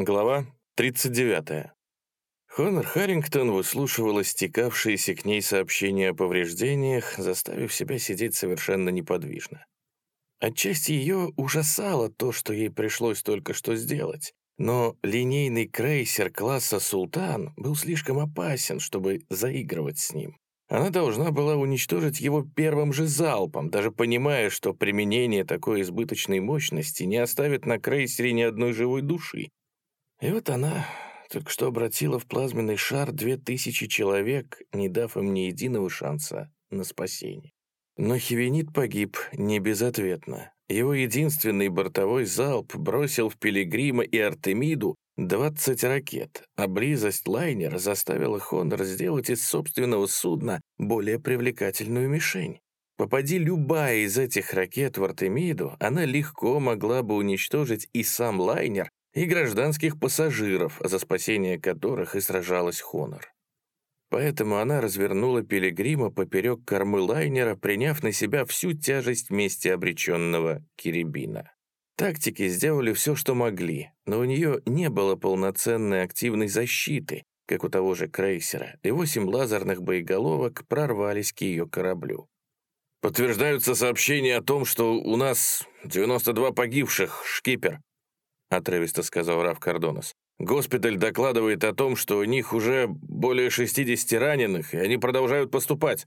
Глава 39. Хонор Харрингтон выслушивала стекавшиеся к ней сообщения о повреждениях, заставив себя сидеть совершенно неподвижно. Отчасти ее ужасало то, что ей пришлось только что сделать, но линейный крейсер класса «Султан» был слишком опасен, чтобы заигрывать с ним. Она должна была уничтожить его первым же залпом, даже понимая, что применение такой избыточной мощности не оставит на крейсере ни одной живой души. И вот она только что обратила в плазменный шар две тысячи человек, не дав им ни единого шанса на спасение. Но Хивенит погиб не безответно. Его единственный бортовой залп бросил в Пилигрима и Артемиду 20 ракет, а близость лайнера заставила Хонор сделать из собственного судна более привлекательную мишень. Попади любая из этих ракет в Артемиду, она легко могла бы уничтожить и сам лайнер, и гражданских пассажиров, за спасение которых и сражалась Хонор. Поэтому она развернула пилигрима поперек кормы лайнера, приняв на себя всю тяжесть мести обреченного Кирибина. Тактики сделали все, что могли, но у нее не было полноценной активной защиты, как у того же крейсера, и восемь лазерных боеголовок прорвались к ее кораблю. «Подтверждаются сообщения о том, что у нас 92 погибших, шкипер», — отрывисто сказал Раф Кардонос. «Госпиталь докладывает о том, что у них уже более 60 раненых, и они продолжают поступать».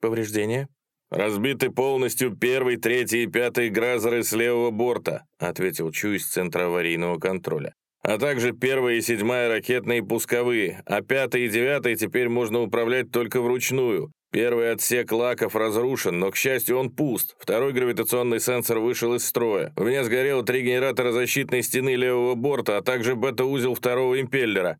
«Повреждения?» «Разбиты полностью первый, третий и пятый гразеры с левого борта», ответил Чу из Центра аварийного контроля. «А также первая и седьмая ракетные пусковые, а пятый и девятый теперь можно управлять только вручную. Первый отсек лаков разрушен, но, к счастью, он пуст. Второй гравитационный сенсор вышел из строя. У меня сгорело три генератора защитной стены левого борта, а также бета-узел второго импеллера.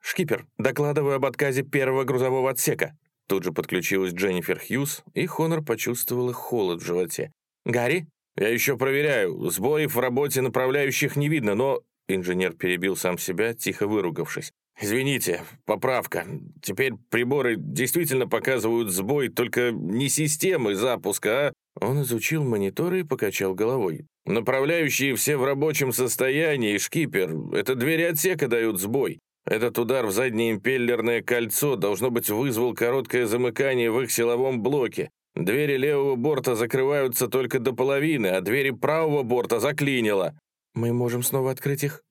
«Шкипер, докладываю об отказе первого грузового отсека». Тут же подключилась Дженнифер Хьюз, и Хонор почувствовала холод в животе. «Гарри?» «Я еще проверяю. Сбоев в работе направляющих не видно, но...» Инженер перебил сам себя, тихо выругавшись. «Извините, поправка. Теперь приборы действительно показывают сбой, только не системы запуска, а...» Он изучил мониторы и покачал головой. «Направляющие все в рабочем состоянии, шкипер. Это двери отсека дают сбой. Этот удар в заднее импеллерное кольцо, должно быть, вызвал короткое замыкание в их силовом блоке. Двери левого борта закрываются только до половины, а двери правого борта заклинило». «Мы можем снова открыть их?»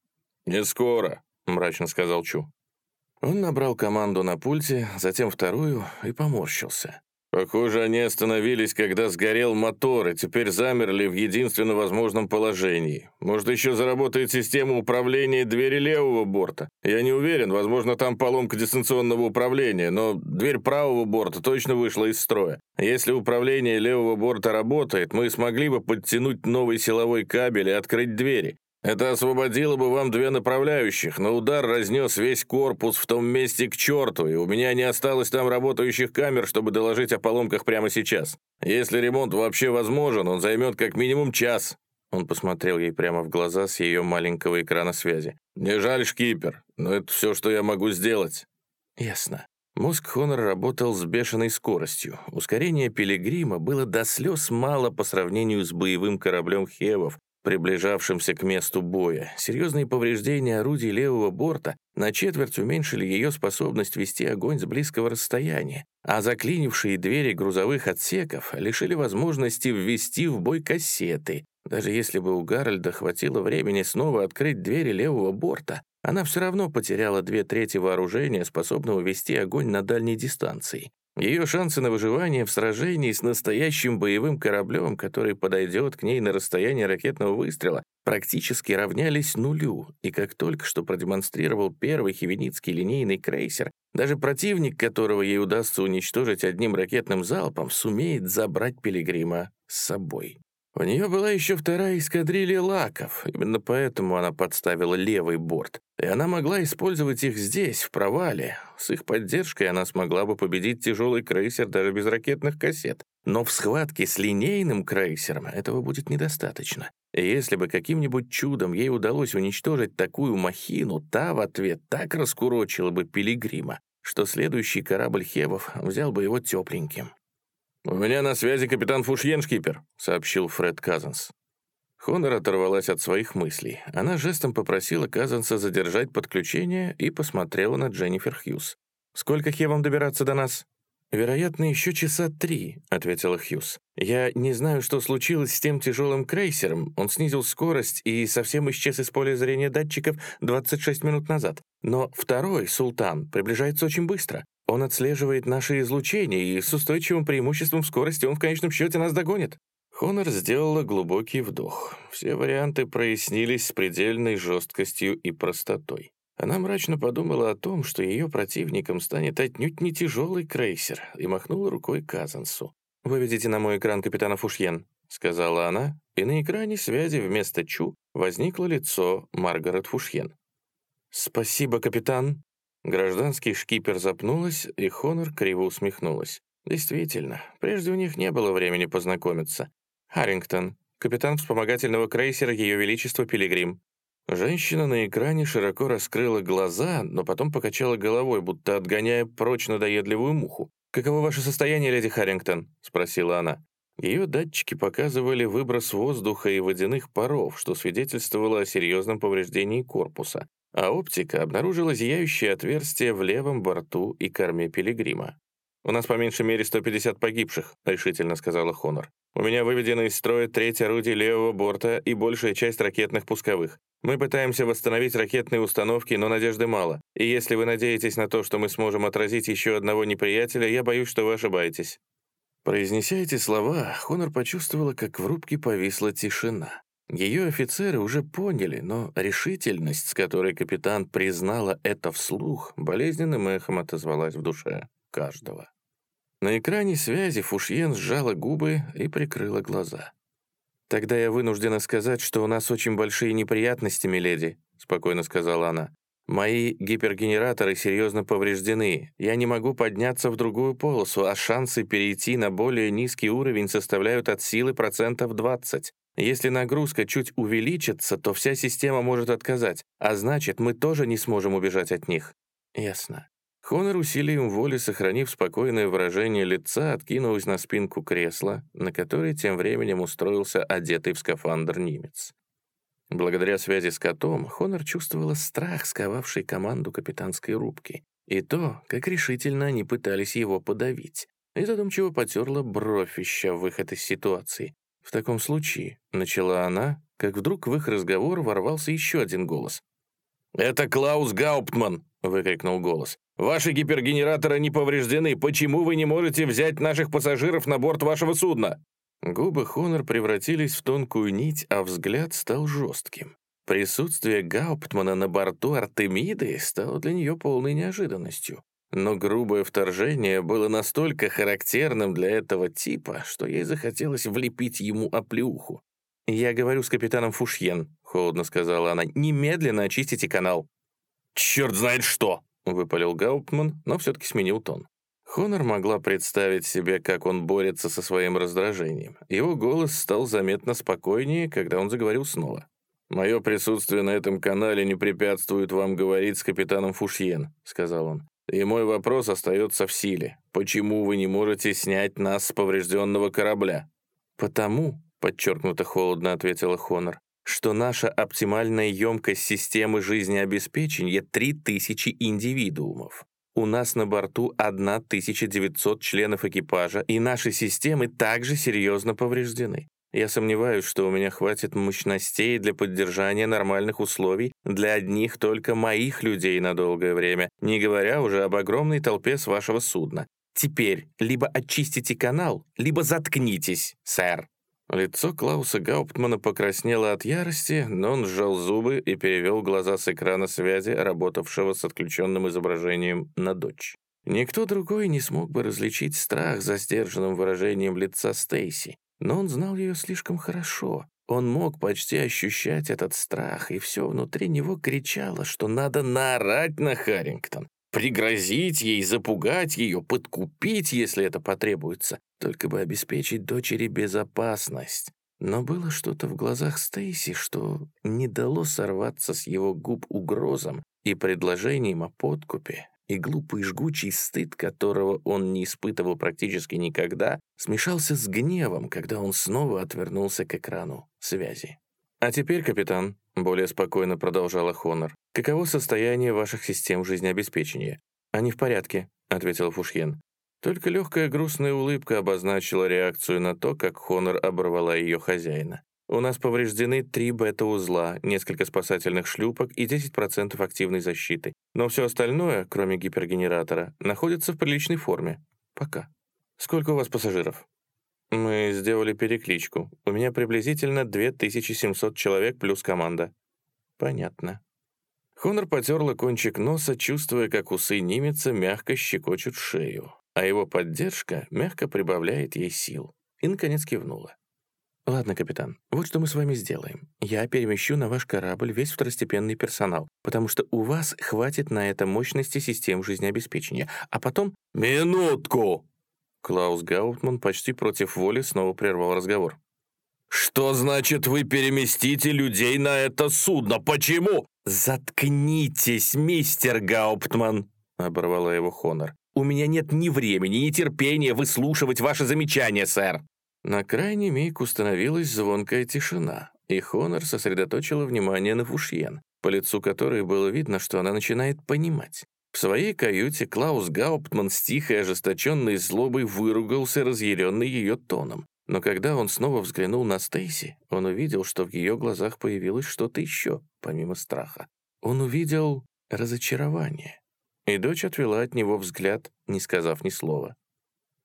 «Не скоро», — мрачно сказал Чу. Он набрал команду на пульте, затем вторую и поморщился. Похоже, они остановились, когда сгорел мотор, и теперь замерли в единственно возможном положении. Может, еще заработает система управления двери левого борта. Я не уверен, возможно, там поломка дистанционного управления, но дверь правого борта точно вышла из строя. Если управление левого борта работает, мы смогли бы подтянуть новый силовой кабель и открыть двери. Это освободило бы вам две направляющих, но удар разнес весь корпус в том месте к черту, и у меня не осталось там работающих камер, чтобы доложить о поломках прямо сейчас. Если ремонт вообще возможен, он займет как минимум час». Он посмотрел ей прямо в глаза с ее маленького экрана связи. «Не жаль, шкипер, но это все, что я могу сделать». «Ясно». Мозг Хонор работал с бешеной скоростью. Ускорение Пилигрима было до слез мало по сравнению с боевым кораблем Хевов, приближавшимся к месту боя. Серьезные повреждения орудий левого борта на четверть уменьшили ее способность вести огонь с близкого расстояния, а заклинившие двери грузовых отсеков лишили возможности ввести в бой кассеты. Даже если бы у Гарольда хватило времени снова открыть двери левого борта, она все равно потеряла две трети вооружения, способного вести огонь на дальней дистанции. Ее шансы на выживание в сражении с настоящим боевым кораблем, который подойдет к ней на расстояние ракетного выстрела, практически равнялись нулю, и как только что продемонстрировал первый хивеницкий линейный крейсер, даже противник, которого ей удастся уничтожить одним ракетным залпом, сумеет забрать Пилигрима с собой. У нее была еще вторая эскадрилья лаков, именно поэтому она подставила левый борт. И она могла использовать их здесь, в провале. С их поддержкой она смогла бы победить тяжелый крейсер даже без ракетных кассет. Но в схватке с линейным крейсером этого будет недостаточно. И если бы каким-нибудь чудом ей удалось уничтожить такую махину, та в ответ так раскурочила бы Пилигрима, что следующий корабль Хевов взял бы его тепленьким. «У меня на связи капитан Фушьен, шкипер», — сообщил Фред Казанс. Хонор оторвалась от своих мыслей. Она жестом попросила Казанса задержать подключение и посмотрела на Дженнифер Хьюз. «Сколько хевам добираться до нас?» «Вероятно, еще часа три», — ответила Хьюз. «Я не знаю, что случилось с тем тяжелым крейсером. Он снизил скорость и совсем исчез из поля зрения датчиков 26 минут назад. Но второй, Султан, приближается очень быстро. Он отслеживает наши излучения, и с устойчивым преимуществом скорости он в конечном счете нас догонит». Хонор сделала глубокий вдох. Все варианты прояснились с предельной жесткостью и простотой. Она мрачно подумала о том, что ее противником станет отнюдь не тяжелый крейсер, и махнула рукой Казансу. «Выведите на мой экран капитана Фушьен», — сказала она, и на экране связи вместо Чу возникло лицо Маргарет Фушьен. «Спасибо, капитан». Гражданский шкипер запнулась, и Хонор криво усмехнулась. Действительно, прежде у них не было времени познакомиться. Харрингтон, капитан вспомогательного крейсера Ее Величество Пилигрим. Женщина на экране широко раскрыла глаза, но потом покачала головой, будто отгоняя прочь надоедливую муху. «Каково ваше состояние, леди Харрингтон?» — спросила она. Ее датчики показывали выброс воздуха и водяных паров, что свидетельствовало о серьезном повреждении корпуса, а оптика обнаружила зияющее отверстие в левом борту и корме пилигрима. «У нас по меньшей мере 150 погибших», — решительно сказала Хонор. «У меня выведено из строя треть орудий левого борта и большая часть ракетных пусковых. Мы пытаемся восстановить ракетные установки, но надежды мало. И если вы надеетесь на то, что мы сможем отразить еще одного неприятеля, я боюсь, что вы ошибаетесь». Произнеся эти слова, Хонор почувствовала, как в рубке повисла тишина. Ее офицеры уже поняли, но решительность, с которой капитан признала это вслух, болезненным эхом отозвалась в душе каждого. На экране связи Фушьен сжала губы и прикрыла глаза. «Тогда я вынуждена сказать, что у нас очень большие неприятности, миледи», — спокойно сказала она. «Мои гипергенераторы серьезно повреждены. Я не могу подняться в другую полосу, а шансы перейти на более низкий уровень составляют от силы процентов 20. Если нагрузка чуть увеличится, то вся система может отказать, а значит, мы тоже не сможем убежать от них». «Ясно. Хонор усилием воли, сохранив спокойное выражение лица, откинулась на спинку кресла, на которой тем временем устроился одетый в скафандр немец. Благодаря связи с котом, Хонор чувствовала страх, сковавший команду капитанской рубки, и то, как решительно они пытались его подавить, и задумчиво потерла бровь, ища выход из ситуации. В таком случае, начала она, как вдруг в их разговор ворвался еще один голос. «Это Клаус Гауптман!» — выкрикнул голос. Ваши гипергенераторы не повреждены. Почему вы не можете взять наших пассажиров на борт вашего судна?» Губы Хонор превратились в тонкую нить, а взгляд стал жестким. Присутствие Гауптмана на борту Артемиды стало для нее полной неожиданностью. Но грубое вторжение было настолько характерным для этого типа, что ей захотелось влепить ему оплеуху. «Я говорю с капитаном Фушьен», — холодно сказала она. «Немедленно очистите канал». «Черт знает что!» — выпалил Гауптман, но все-таки сменил тон. Хонор могла представить себе, как он борется со своим раздражением. Его голос стал заметно спокойнее, когда он заговорил снова. «Мое присутствие на этом канале не препятствует вам говорить с капитаном Фушьен», — сказал он. «И мой вопрос остается в силе. Почему вы не можете снять нас с поврежденного корабля?» «Потому», — подчеркнуто холодно ответила Хонор, что наша оптимальная емкость системы жизнеобеспечения 3000 индивидуумов. У нас на борту 1900 членов экипажа, и наши системы также серьезно повреждены. Я сомневаюсь, что у меня хватит мощностей для поддержания нормальных условий для одних только моих людей на долгое время, не говоря уже об огромной толпе с вашего судна. Теперь либо очистите канал, либо заткнитесь, сэр. Лицо Клауса Гауптмана покраснело от ярости, но он сжал зубы и перевел глаза с экрана связи, работавшего с отключенным изображением, на дочь. Никто другой не смог бы различить страх за сдержанным выражением лица Стейси, но он знал ее слишком хорошо. Он мог почти ощущать этот страх, и все внутри него кричало, что надо наорать на Харрингтон, пригрозить ей, запугать ее, подкупить, если это потребуется, только бы обеспечить дочери безопасность. Но было что-то в глазах Стейси, что не дало сорваться с его губ угрозам и предложением о подкупе, и глупый жгучий стыд, которого он не испытывал практически никогда, смешался с гневом, когда он снова отвернулся к экрану связи. «А теперь, капитан», — более спокойно продолжала Хонор, «каково состояние ваших систем жизнеобеспечения?» «Они в порядке», — ответил Фушьен. Только легкая грустная улыбка обозначила реакцию на то, как Хонор оборвала ее хозяина. У нас повреждены три бета-узла, несколько спасательных шлюпок и 10% активной защиты. Но все остальное, кроме гипергенератора, находится в приличной форме. Пока. Сколько у вас пассажиров? Мы сделали перекличку. У меня приблизительно 2700 человек плюс команда. Понятно. Хонор потерла кончик носа, чувствуя, как усы Нимица мягко щекочут шею, а его поддержка мягко прибавляет ей сил. И, наконец, кивнула. «Ладно, капитан, вот что мы с вами сделаем. Я перемещу на ваш корабль весь второстепенный персонал, потому что у вас хватит на это мощности систем жизнеобеспечения, а потом...» «Минутку!» Клаус Гаутман почти против воли снова прервал разговор. «Что значит вы переместите людей на это судно? Почему?» «Заткнитесь, мистер Гауптман!» — оборвала его Хонор. «У меня нет ни времени, ни терпения выслушивать ваши замечания, сэр!» На крайний миг установилась звонкая тишина, и Хонор сосредоточила внимание на Фушьен, по лицу которой было видно, что она начинает понимать. В своей каюте Клаус Гауптман с тихой ожесточенной злобой выругался, разъяренный ее тоном. Но когда он снова взглянул на Стейси, он увидел, что в ее глазах появилось что-то еще, помимо страха. Он увидел разочарование. И дочь отвела от него взгляд, не сказав ни слова.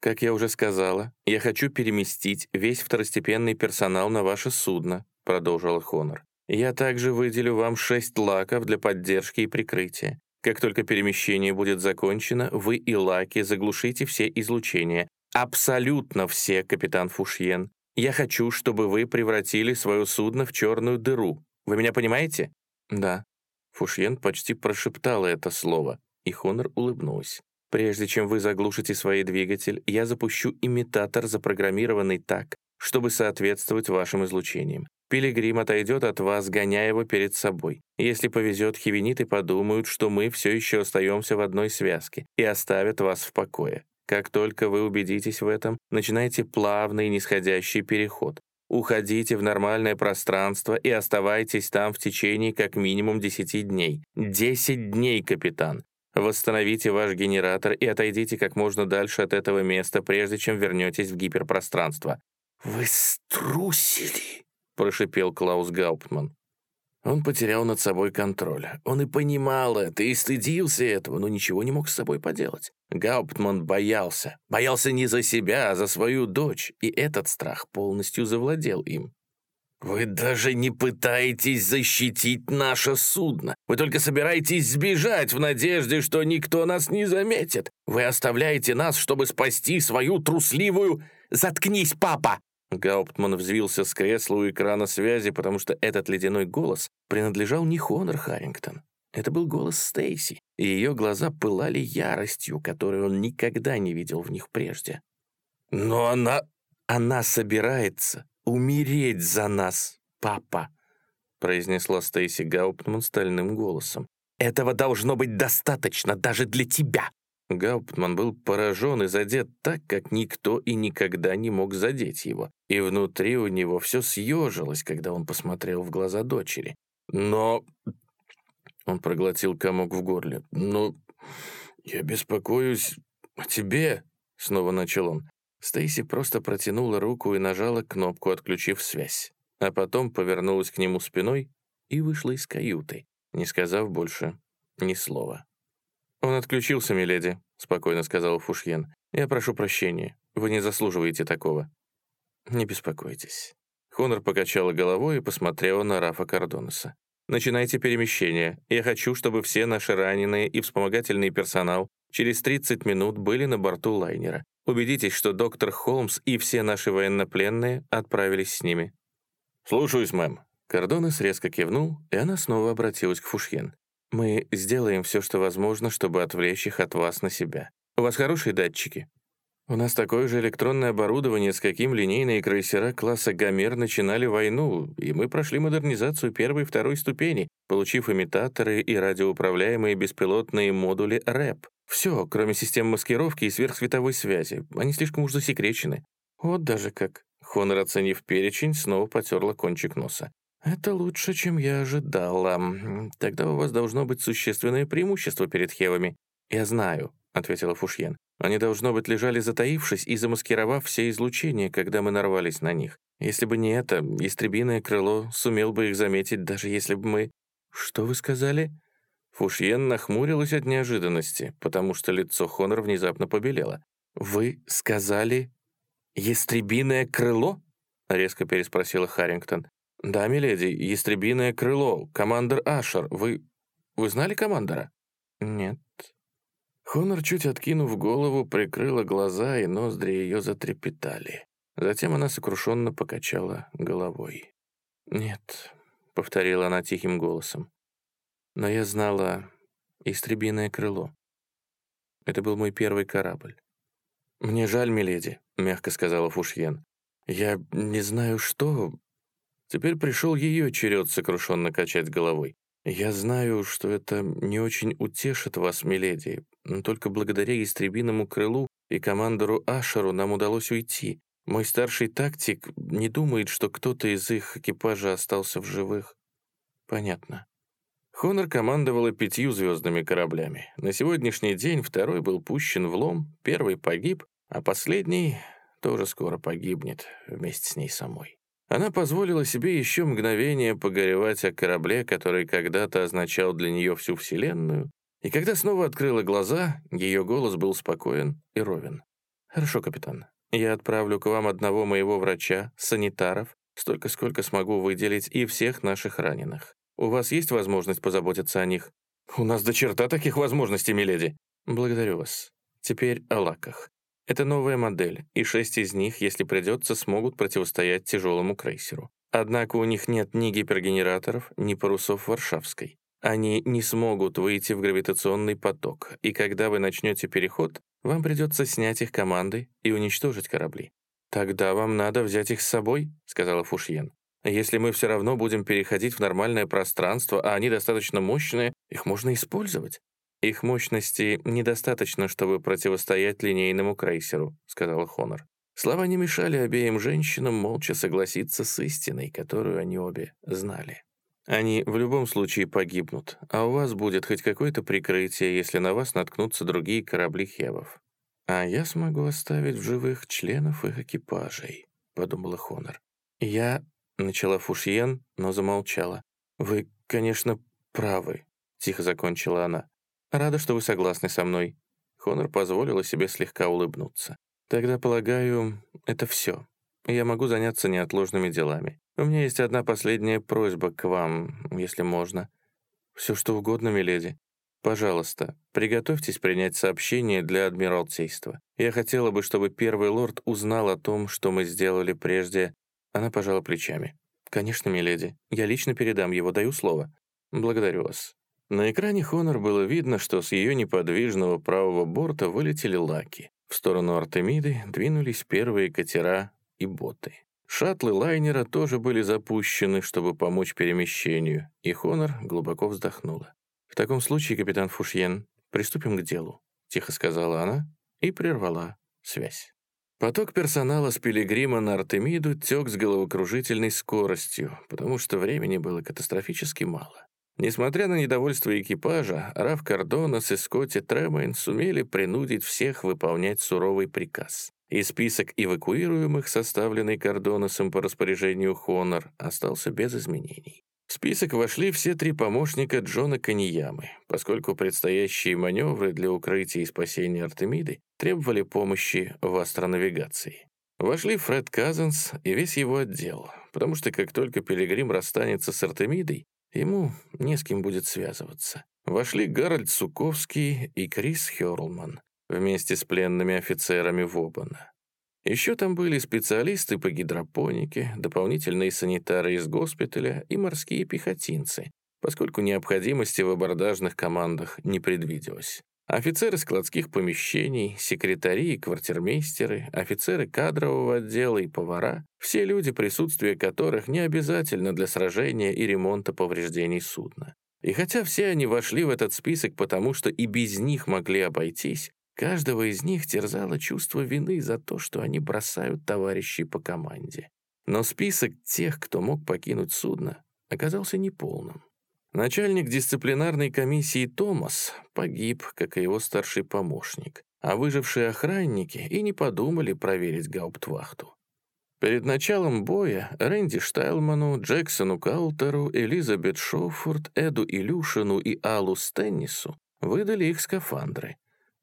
«Как я уже сказала, я хочу переместить весь второстепенный персонал на ваше судно», продолжил Хонор. «Я также выделю вам шесть лаков для поддержки и прикрытия. Как только перемещение будет закончено, вы и лаки заглушите все излучения. Абсолютно все, капитан Фушьен. Я хочу, чтобы вы превратили свое судно в черную дыру. Вы меня понимаете?» «Да». Фушьен почти прошептала это слово, и Хонор улыбнулась. Прежде чем вы заглушите свой двигатель, я запущу имитатор, запрограммированный так, чтобы соответствовать вашим излучениям. Пилигрим отойдет от вас, гоняя его перед собой. Если повезет, хивениты подумают, что мы все еще остаемся в одной связке и оставят вас в покое. Как только вы убедитесь в этом, начинайте плавный нисходящий переход. Уходите в нормальное пространство и оставайтесь там в течение как минимум 10 дней. 10 дней, капитан. Восстановите ваш генератор и отойдите как можно дальше от этого места, прежде чем вернетесь в гиперпространство». «Вы струсили!» — прошипел Клаус Гауптман. Он потерял над собой контроль. Он и понимал это, и стыдился этого, но ничего не мог с собой поделать. Гауптман боялся. Боялся не за себя, а за свою дочь, и этот страх полностью завладел им. «Вы даже не пытаетесь защитить наше судно. Вы только собираетесь сбежать в надежде, что никто нас не заметит. Вы оставляете нас, чтобы спасти свою трусливую... Заткнись, папа!» Гауптман взвился с кресла у экрана связи, потому что этот ледяной голос принадлежал не Хонор Харрингтон. Это был голос Стейси, и ее глаза пылали яростью, которую он никогда не видел в них прежде. «Но она...» «Она собирается умереть за нас, папа», произнесла Стейси Гауптман стальным голосом. «Этого должно быть достаточно даже для тебя». Гауптман был поражен и задет так, как никто и никогда не мог задеть его. И внутри у него все съежилось, когда он посмотрел в глаза дочери. «Но...» Он проглотил комок в горле. «Но я беспокоюсь о тебе», — снова начал он. Стейси просто протянула руку и нажала кнопку, отключив связь. А потом повернулась к нему спиной и вышла из каюты, не сказав больше ни слова. «Он отключился, миледи», — спокойно сказал Фушьен. «Я прошу прощения. Вы не заслуживаете такого». «Не беспокойтесь». Хонор покачала головой и посмотрела на Рафа Кардонеса. «Начинайте перемещение. Я хочу, чтобы все наши раненые и вспомогательный персонал через 30 минут были на борту лайнера. Убедитесь, что доктор Холмс и все наши военнопленные отправились с ними». «Слушаюсь, мэм». Кордонес резко кивнул, и она снова обратилась к Фушьен. «Мы сделаем все, что возможно, чтобы отвлечь их от вас на себя. У вас хорошие датчики?» «У нас такое же электронное оборудование, с каким линейные крейсера класса «Гомер» начинали войну, и мы прошли модернизацию первой и второй ступени, получив имитаторы и радиоуправляемые беспилотные модули РЭП. Все, кроме систем маскировки и сверхсветовой связи. Они слишком уж засекречены. Вот даже как. Хонор, оценив перечень, снова потерла кончик носа. «Это лучше, чем я ожидала. Тогда у вас должно быть существенное преимущество перед Хевами». «Я знаю», — ответила Фушьен. «Они, должно быть, лежали затаившись и замаскировав все излучения, когда мы нарвались на них. Если бы не это, истребиное крыло сумел бы их заметить, даже если бы мы...» «Что вы сказали?» Фушьен нахмурилась от неожиданности, потому что лицо Хонор внезапно побелело. «Вы сказали «Ястребиное крыло?» — резко переспросила Харрингтон. «Да, миледи, ястребиное крыло, командор Ашер. Вы... вы знали командора?» «Нет». Хонор, чуть откинув голову, прикрыла глаза, и ноздри ее затрепетали. Затем она сокрушенно покачала головой. «Нет», — повторила она тихим голосом. «Но я знала истребиное крыло. Это был мой первый корабль. «Мне жаль, миледи», — мягко сказала Фушьен. «Я не знаю, что...» Теперь пришел ее черед сокрушенно качать головой. «Я знаю, что это не очень утешит вас, миледи, но только благодаря истребиному крылу и командору Ашеру нам удалось уйти. Мой старший тактик не думает, что кто-то из их экипажа остался в живых». «Понятно». Хонор командовала пятью звездными кораблями. На сегодняшний день второй был пущен в лом, первый погиб, а последний тоже скоро погибнет вместе с ней самой. Она позволила себе еще мгновение погоревать о корабле, который когда-то означал для нее всю Вселенную, и когда снова открыла глаза, ее голос был спокоен и ровен. «Хорошо, капитан. Я отправлю к вам одного моего врача, санитаров, столько, сколько смогу выделить, и всех наших раненых. У вас есть возможность позаботиться о них?» «У нас до черта таких возможностей, миледи!» «Благодарю вас. Теперь о лаках. Это новая модель, и шесть из них, если придется, смогут противостоять тяжелому крейсеру. Однако у них нет ни гипергенераторов, ни парусов Варшавской. Они не смогут выйти в гравитационный поток, и когда вы начнете переход, вам придется снять их командой и уничтожить корабли. «Тогда вам надо взять их с собой», — сказала Фушьен. «Если мы все равно будем переходить в нормальное пространство, а они достаточно мощные, их можно использовать. «Их мощности недостаточно, чтобы противостоять линейному крейсеру», — сказала Хонор. Слова не мешали обеим женщинам молча согласиться с истиной, которую они обе знали. Они в любом случае погибнут, а у вас будет хоть какое-то прикрытие, если на вас наткнутся другие корабли Хевов. А я смогу оставить в живых членов их экипажей, подумала Хонор. Я начала Фушьен, но замолчала. Вы, конечно, правы, тихо закончила она. «Рада, что вы согласны со мной». Хонор позволила себе слегка улыбнуться. «Тогда, полагаю, это все. Я могу заняться неотложными делами. У меня есть одна последняя просьба к вам, если можно. Все что угодно, миледи. Пожалуйста, приготовьтесь принять сообщение для Адмиралтейства. Я хотела бы, чтобы Первый Лорд узнал о том, что мы сделали прежде». Она пожала плечами. «Конечно, миледи. Я лично передам его, даю слово. Благодарю вас. На экране Хонор было видно, что с ее неподвижного правого борта вылетели лаки. В сторону Артемиды двинулись первые катера и боты. Шаттлы лайнера тоже были запущены, чтобы помочь перемещению, и Хонор глубоко вздохнула. «В таком случае, капитан Фушьен, приступим к делу», — тихо сказала она и прервала связь. Поток персонала с Пилигрима на Артемиду тек с головокружительной скоростью, потому что времени было катастрофически мало. Несмотря на недовольство экипажа, Раф Кардонас и Скотти Тремейн сумели принудить всех выполнять суровый приказ. И список эвакуируемых, составленный Кардонасом по распоряжению Хонор, остался без изменений. В список вошли все три помощника Джона Каниямы, поскольку предстоящие маневры для укрытия и спасения Артемиды требовали помощи в астронавигации. Вошли Фред Казанс и весь его отдел, потому что как только Пилигрим расстанется с Артемидой, Ему не с кем будет связываться. Вошли Гарольд Суковский и Крис Хёрлман вместе с пленными офицерами Вобана. Еще там были специалисты по гидропонике, дополнительные санитары из госпиталя и морские пехотинцы, поскольку необходимости в абордажных командах не предвиделось. Офицеры складских помещений, секретари и квартирмейстеры, офицеры кадрового отдела и повара — все люди, присутствие которых не обязательно для сражения и ремонта повреждений судна. И хотя все они вошли в этот список, потому что и без них могли обойтись, каждого из них терзало чувство вины за то, что они бросают товарищей по команде. Но список тех, кто мог покинуть судно, оказался неполным. Начальник дисциплинарной комиссии Томас погиб, как и его старший помощник, а выжившие охранники и не подумали проверить гауптвахту. Перед началом боя Рэнди Штайлману, Джексону Калтеру, Элизабет Шоффорд, Эду Илюшину и Аллу Стеннису выдали их скафандры.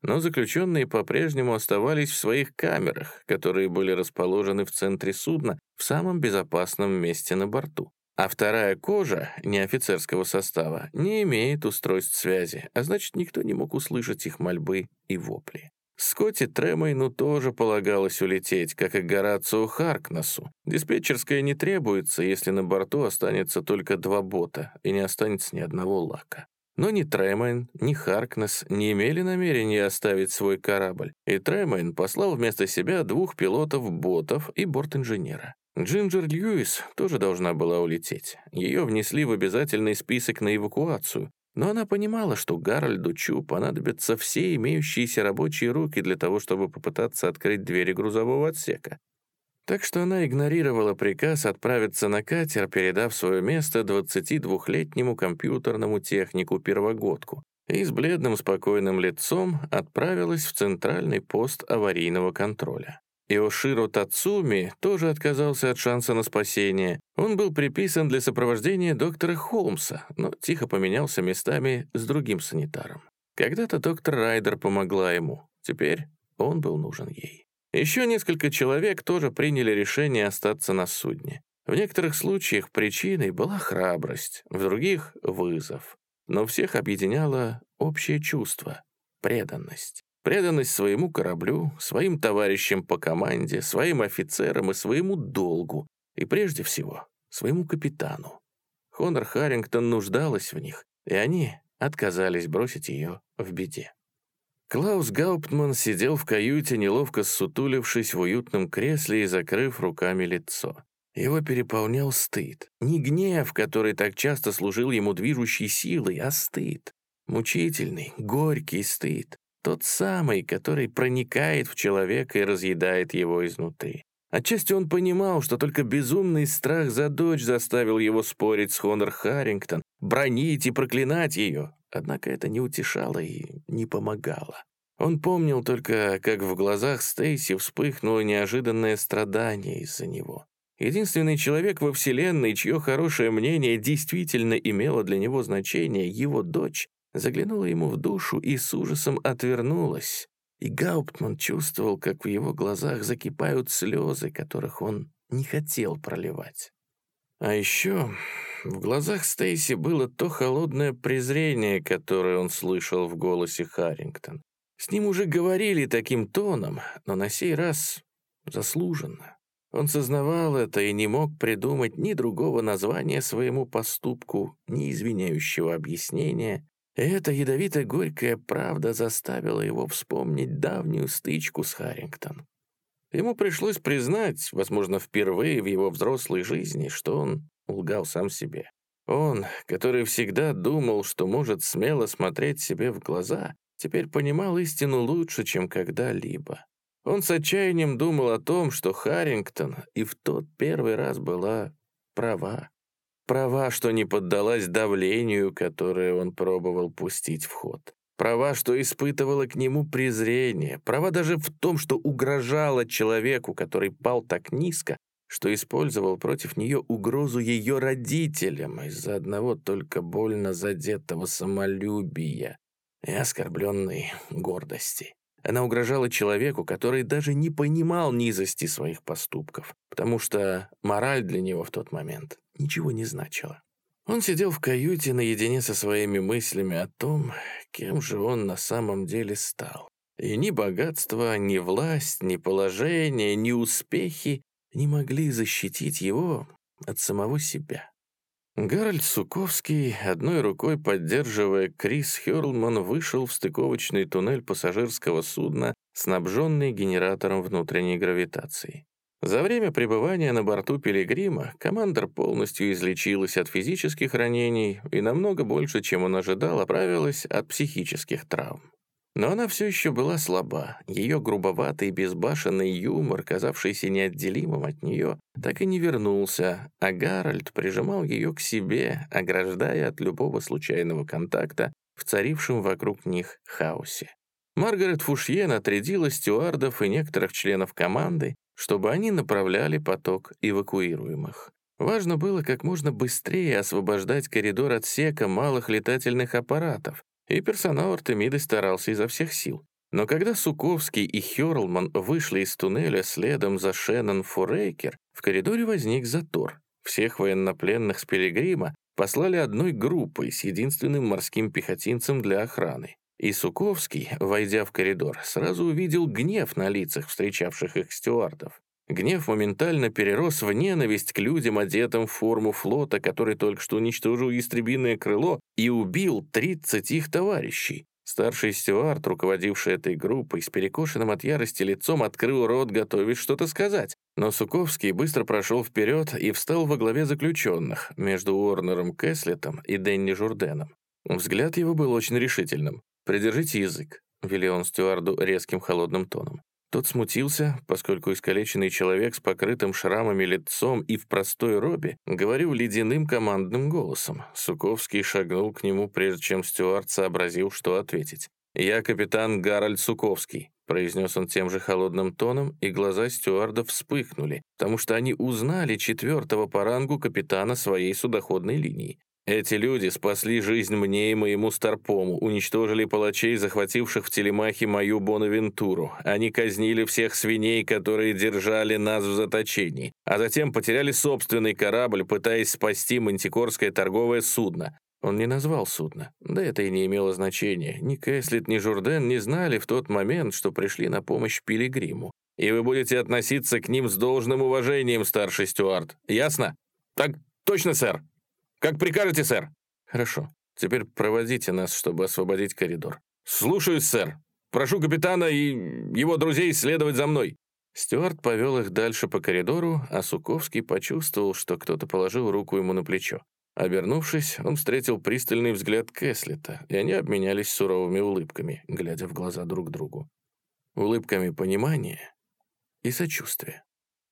Но заключенные по-прежнему оставались в своих камерах, которые были расположены в центре судна в самом безопасном месте на борту. А вторая кожа, неофицерского состава, не имеет устройств связи, а значит, никто не мог услышать их мольбы и вопли. Скотти Тремейну тоже полагалось улететь, как и Горацио Харкнесу. Диспетчерская не требуется, если на борту останется только два бота и не останется ни одного лака. Но ни Тремейн, ни Харкнес не имели намерения оставить свой корабль, и Тремейн послал вместо себя двух пилотов-ботов и борт-инженера. Джинджер Льюис тоже должна была улететь. Ее внесли в обязательный список на эвакуацию, но она понимала, что Гарольду Чу понадобятся все имеющиеся рабочие руки для того, чтобы попытаться открыть двери грузового отсека. Так что она игнорировала приказ отправиться на катер, передав свое место 22-летнему компьютерному технику-первогодку, и с бледным спокойным лицом отправилась в центральный пост аварийного контроля. Иоширо Тацуми тоже отказался от шанса на спасение. Он был приписан для сопровождения доктора Холмса, но тихо поменялся местами с другим санитаром. Когда-то доктор Райдер помогла ему, теперь он был нужен ей. Еще несколько человек тоже приняли решение остаться на судне. В некоторых случаях причиной была храбрость, в других — вызов. Но всех объединяло общее чувство — преданность. Преданность своему кораблю, своим товарищам по команде, своим офицерам и своему долгу, и прежде всего своему капитану. Хонор Харрингтон нуждалась в них, и они отказались бросить ее в беде. Клаус Гауптман сидел в каюте, неловко ссутулившись в уютном кресле и закрыв руками лицо. Его переполнял стыд. Не гнев, который так часто служил ему движущей силой, а стыд. Мучительный, горький стыд. Тот самый, который проникает в человека и разъедает его изнутри. Отчасти он понимал, что только безумный страх за дочь заставил его спорить с Хонор Харрингтон, бронить и проклинать ее. Однако это не утешало и не помогало. Он помнил только, как в глазах Стейси вспыхнуло неожиданное страдание из-за него. Единственный человек во Вселенной, чье хорошее мнение действительно имело для него значение, его дочь, заглянула ему в душу и с ужасом отвернулась. И Гауптман чувствовал, как в его глазах закипают слезы, которых он не хотел проливать. А еще в глазах Стейси было то холодное презрение, которое он слышал в голосе Харрингтон. С ним уже говорили таким тоном, но на сей раз заслуженно. Он сознавал это и не мог придумать ни другого названия своему поступку, ни извиняющего объяснения, эта ядовито-горькая правда заставила его вспомнить давнюю стычку с Харрингтон. Ему пришлось признать, возможно, впервые в его взрослой жизни, что он лгал сам себе. Он, который всегда думал, что может смело смотреть себе в глаза, теперь понимал истину лучше, чем когда-либо. Он с отчаянием думал о том, что Харрингтон и в тот первый раз была права. Права, что не поддалась давлению, которое он пробовал пустить в ход. Права, что испытывала к нему презрение. Права даже в том, что угрожала человеку, который пал так низко, что использовал против нее угрозу ее родителям из-за одного только больно задетого самолюбия и оскорбленной гордости. Она угрожала человеку, который даже не понимал низости своих поступков, потому что мораль для него в тот момент ничего не значила. Он сидел в каюте наедине со своими мыслями о том, кем же он на самом деле стал. И ни богатство, ни власть, ни положение, ни успехи не могли защитить его от самого себя. Гарольд Суковский, одной рукой поддерживая Крис Хёрлман, вышел в стыковочный туннель пассажирского судна, снабженный генератором внутренней гравитации. За время пребывания на борту «Пилигрима» командор полностью излечилась от физических ранений и намного больше, чем он ожидал, оправилась от психических травм. Но она все еще была слаба. Ее грубоватый безбашенный юмор, казавшийся неотделимым от нее, так и не вернулся, а Гарольд прижимал ее к себе, ограждая от любого случайного контакта в царившем вокруг них хаосе. Маргарет Фушьен отрядила стюардов и некоторых членов команды, чтобы они направляли поток эвакуируемых. Важно было как можно быстрее освобождать коридор отсека малых летательных аппаратов, и персонал Артемиды старался изо всех сил. Но когда Суковский и Хёрлман вышли из туннеля следом за Шеннон Фурейкер, в коридоре возник затор. Всех военнопленных с Пилигрима послали одной группой с единственным морским пехотинцем для охраны. И Суковский, войдя в коридор, сразу увидел гнев на лицах встречавших их стюардов. Гнев моментально перерос в ненависть к людям, одетым в форму флота, который только что уничтожил истребиное крыло и убил 30 их товарищей. Старший стюард, руководивший этой группой, с перекошенным от ярости лицом открыл рот, готовясь что-то сказать. Но Суковский быстро прошел вперед и встал во главе заключенных между Уорнером Кэслетом и Дэнни Журденом. Взгляд его был очень решительным. «Придержите язык», — велел он стюарду резким холодным тоном. Тот смутился, поскольку искалеченный человек с покрытым шрамами лицом и в простой робе говорил ледяным командным голосом. Суковский шагнул к нему, прежде чем Стюарт сообразил, что ответить. «Я капитан Гарольд Суковский», — произнес он тем же холодным тоном, и глаза стюарда вспыхнули, потому что они узнали четвертого по рангу капитана своей судоходной линии. Эти люди спасли жизнь мне и моему Старпому, уничтожили палачей, захвативших в Телемахе мою Бонавентуру. Они казнили всех свиней, которые держали нас в заточении, а затем потеряли собственный корабль, пытаясь спасти мантикорское торговое судно. Он не назвал судно, да это и не имело значения. Ни Кэслит, ни Журден не знали в тот момент, что пришли на помощь Пилигриму. И вы будете относиться к ним с должным уважением, старший стюард. Ясно? Так точно, сэр. Как прикажете, сэр?» «Хорошо. Теперь проводите нас, чтобы освободить коридор». «Слушаюсь, сэр. Прошу капитана и его друзей следовать за мной». Стюарт повел их дальше по коридору, а Суковский почувствовал, что кто-то положил руку ему на плечо. Обернувшись, он встретил пристальный взгляд Кэслета, и они обменялись суровыми улыбками, глядя в глаза друг другу. Улыбками понимания и сочувствия.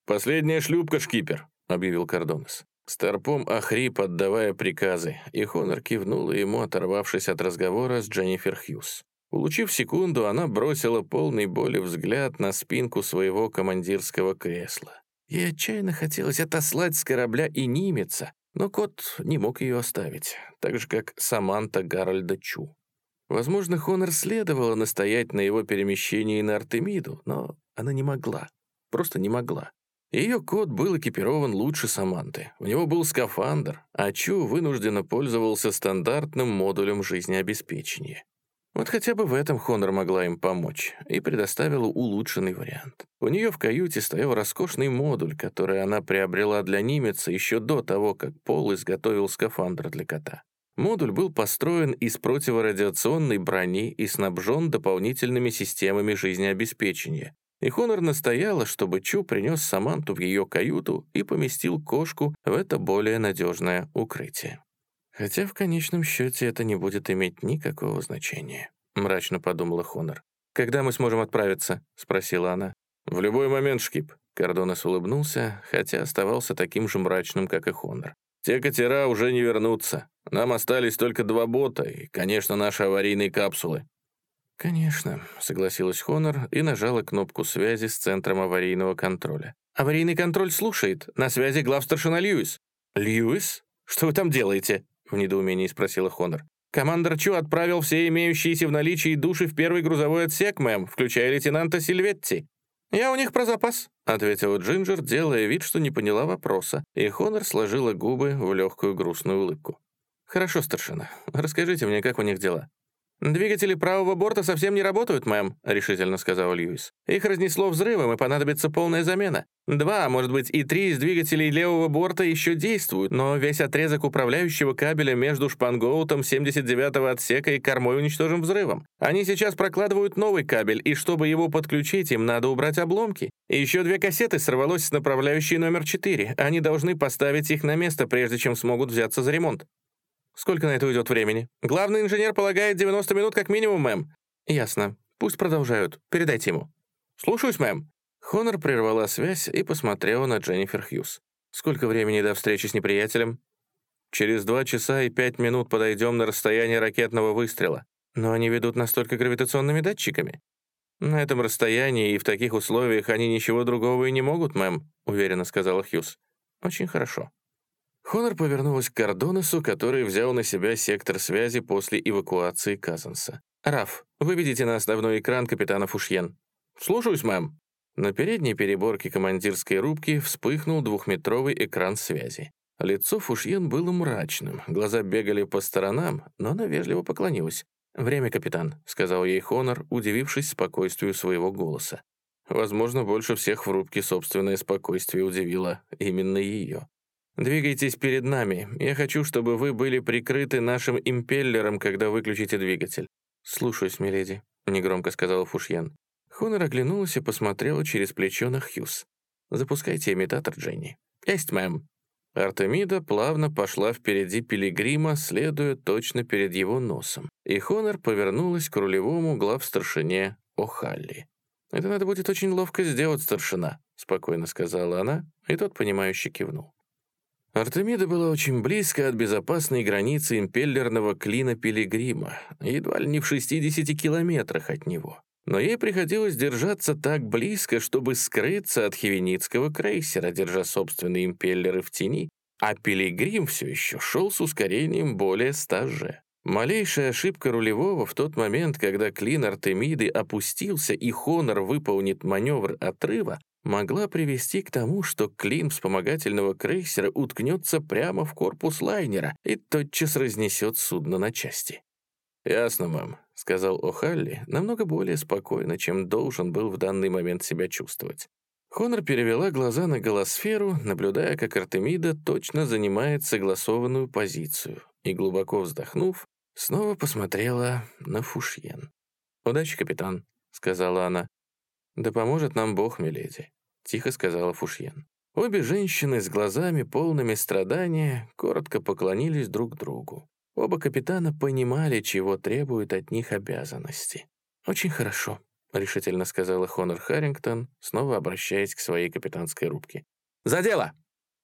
«Последняя шлюпка, шкипер», — объявил Кордонес. Старпом охрип, отдавая приказы, и Хонор кивнула ему, оторвавшись от разговора с Дженнифер Хьюз. Улучив секунду, она бросила полный боли взгляд на спинку своего командирского кресла. Ей отчаянно хотелось отослать с корабля и Нимеца, но кот не мог ее оставить, так же, как Саманта Гарольда Чу. Возможно, Хонор следовало настоять на его перемещении на Артемиду, но она не могла, просто не могла. Ее кот был экипирован лучше Саманты. У него был скафандр, а Чу вынужденно пользовался стандартным модулем жизнеобеспечения. Вот хотя бы в этом Хонор могла им помочь и предоставила улучшенный вариант. У нее в каюте стоял роскошный модуль, который она приобрела для Нимеца еще до того, как Пол изготовил скафандр для кота. Модуль был построен из противорадиационной брони и снабжен дополнительными системами жизнеобеспечения, и Хонор настояла, чтобы Чу принес Саманту в ее каюту и поместил кошку в это более надежное укрытие. Хотя в конечном счете это не будет иметь никакого значения, мрачно подумала Хонор. «Когда мы сможем отправиться?» — спросила она. «В любой момент, Шкип». Кордонес улыбнулся, хотя оставался таким же мрачным, как и Хонор. «Те катера уже не вернутся. Нам остались только два бота и, конечно, наши аварийные капсулы. «Конечно», — согласилась Хонор и нажала кнопку связи с Центром аварийного контроля. «Аварийный контроль слушает. На связи главстаршина Льюис». «Льюис? Что вы там делаете?» — в недоумении спросила Хонор. «Командор Чу отправил все имеющиеся в наличии души в первый грузовой отсек, мэм, включая лейтенанта Сильветти». «Я у них про запас», — ответила Джинджер, делая вид, что не поняла вопроса, и Хонор сложила губы в легкую грустную улыбку. «Хорошо, старшина. Расскажите мне, как у них дела?» «Двигатели правого борта совсем не работают, мэм», — решительно сказал Льюис. «Их разнесло взрывом, и понадобится полная замена. Два, а может быть, и три из двигателей левого борта еще действуют, но весь отрезок управляющего кабеля между шпангоутом 79-го отсека и кормой уничтожен взрывом. Они сейчас прокладывают новый кабель, и чтобы его подключить, им надо убрать обломки. И еще две кассеты сорвалось с направляющей номер 4. Они должны поставить их на место, прежде чем смогут взяться за ремонт. Сколько на это уйдет времени? Главный инженер полагает 90 минут как минимум, мэм. «Ясно. Пусть продолжают. Передайте ему». «Слушаюсь, мэм». Хонор прервала связь и посмотрела на Дженнифер Хьюз. «Сколько времени до встречи с неприятелем?» «Через два часа и пять минут подойдем на расстояние ракетного выстрела. Но они ведут нас только гравитационными датчиками». «На этом расстоянии и в таких условиях они ничего другого и не могут, мэм», уверенно сказала Хьюз. «Очень хорошо». Хонор повернулась к Кардонесу, который взял на себя сектор связи после эвакуации Казанса. «Раф, выведите на основной экран капитана Фушьен». «Слушаюсь, мэм». На передней переборке командирской рубки вспыхнул двухметровый экран связи. Лицо Фушьен было мрачным, глаза бегали по сторонам, но она вежливо поклонилась. «Время, капитан», — сказал ей Хонор, удивившись спокойствию своего голоса. Возможно, больше всех в рубке собственное спокойствие удивило именно ее. «Двигайтесь перед нами. Я хочу, чтобы вы были прикрыты нашим импеллером, когда выключите двигатель». «Слушаюсь, миледи», — негромко сказала Фушьян. Хонор оглянулась и посмотрела через плечо на Хьюз. «Запускайте имитатор, Дженни». «Есть, мэм». Артемида плавно пошла впереди пилигрима, следуя точно перед его носом. И Хонор повернулась к рулевому главстаршине О'Халли. «Это надо будет очень ловко сделать, старшина», — спокойно сказала она, и тот, понимающе кивнул. Артемида была очень близко от безопасной границы импеллерного клина Пилигрима, едва ли не в 60 километрах от него. Но ей приходилось держаться так близко, чтобы скрыться от хивеницкого крейсера, держа собственные импеллеры в тени, а Пилигрим все еще шел с ускорением более 100 же. Малейшая ошибка рулевого в тот момент, когда клин Артемиды опустился и Хонор выполнит маневр отрыва, могла привести к тому, что клин вспомогательного крейсера уткнется прямо в корпус лайнера и тотчас разнесет судно на части. «Ясно, мэм», — сказал О'Халли, намного более спокойно, чем должен был в данный момент себя чувствовать. Хонор перевела глаза на голосферу, наблюдая, как Артемида точно занимает согласованную позицию, и, глубоко вздохнув, снова посмотрела на Фушьен. «Удачи, капитан», — сказала она. «Да поможет нам Бог, миледи» тихо сказала Фушьен. Обе женщины с глазами, полными страдания, коротко поклонились друг другу. Оба капитана понимали, чего требуют от них обязанности. «Очень хорошо», — решительно сказала Хонор Харрингтон, снова обращаясь к своей капитанской рубке. «За дело!»